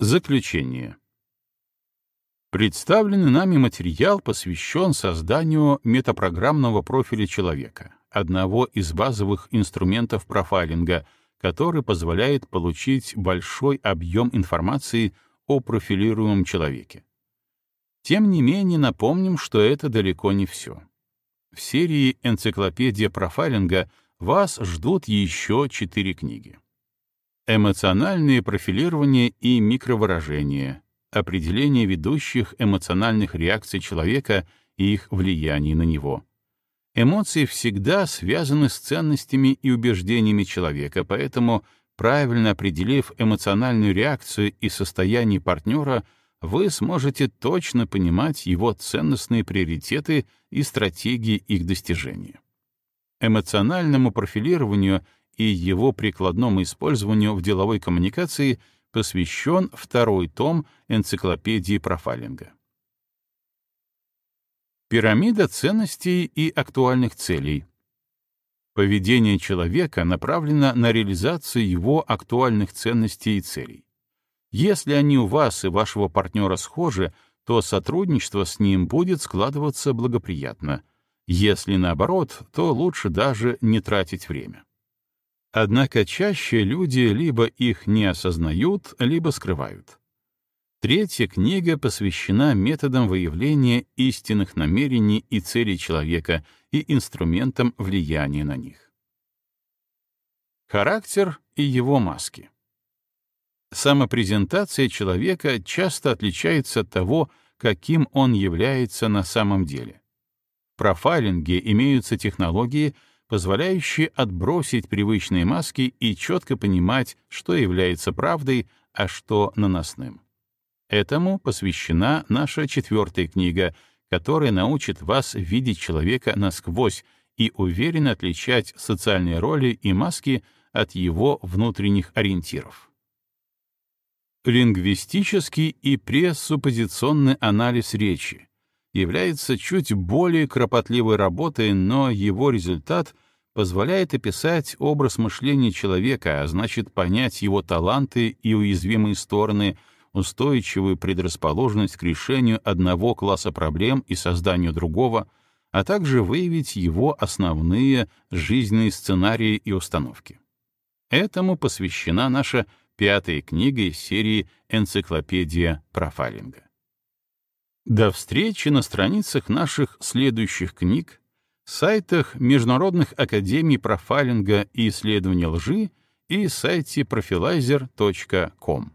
Заключение. Представленный нами материал посвящен созданию метапрограммного профиля человека, одного из базовых инструментов профайлинга, который позволяет получить большой объем информации о профилируемом человеке. Тем не менее, напомним, что это далеко не все. В серии «Энциклопедия профайлинга» вас ждут еще четыре книги. Эмоциональное профилирование и микровыражение, определение ведущих эмоциональных реакций человека и их влияний на него. Эмоции всегда связаны с ценностями и убеждениями человека, поэтому, правильно определив эмоциональную реакцию и состояние партнера, вы сможете точно понимать его ценностные приоритеты и стратегии их достижения. Эмоциональному профилированию и его прикладному использованию в деловой коммуникации посвящен второй том энциклопедии профайлинга. Пирамида ценностей и актуальных целей. Поведение человека направлено на реализацию его актуальных ценностей и целей. Если они у вас и вашего партнера схожи, то сотрудничество с ним будет складываться благоприятно. Если наоборот, то лучше даже не тратить время. Однако чаще люди либо их не осознают, либо скрывают. Третья книга посвящена методам выявления истинных намерений и целей человека и инструментам влияния на них. Характер и его маски. Самопрезентация человека часто отличается от того, каким он является на самом деле. В профайлинге имеются технологии, позволяющие отбросить привычные маски и четко понимать, что является правдой, а что наносным. Этому посвящена наша четвертая книга, которая научит вас видеть человека насквозь и уверенно отличать социальные роли и маски от его внутренних ориентиров. Лингвистический и прессуппозиционный анализ речи является чуть более кропотливой работой, но его результат позволяет описать образ мышления человека, а значит понять его таланты и уязвимые стороны, устойчивую предрасположенность к решению одного класса проблем и созданию другого, а также выявить его основные жизненные сценарии и установки. Этому посвящена наша пятая книга из серии «Энциклопедия профайлинга». До встречи на страницах наших следующих книг, сайтах Международных академий профайлинга и исследования лжи и сайте profiler.com.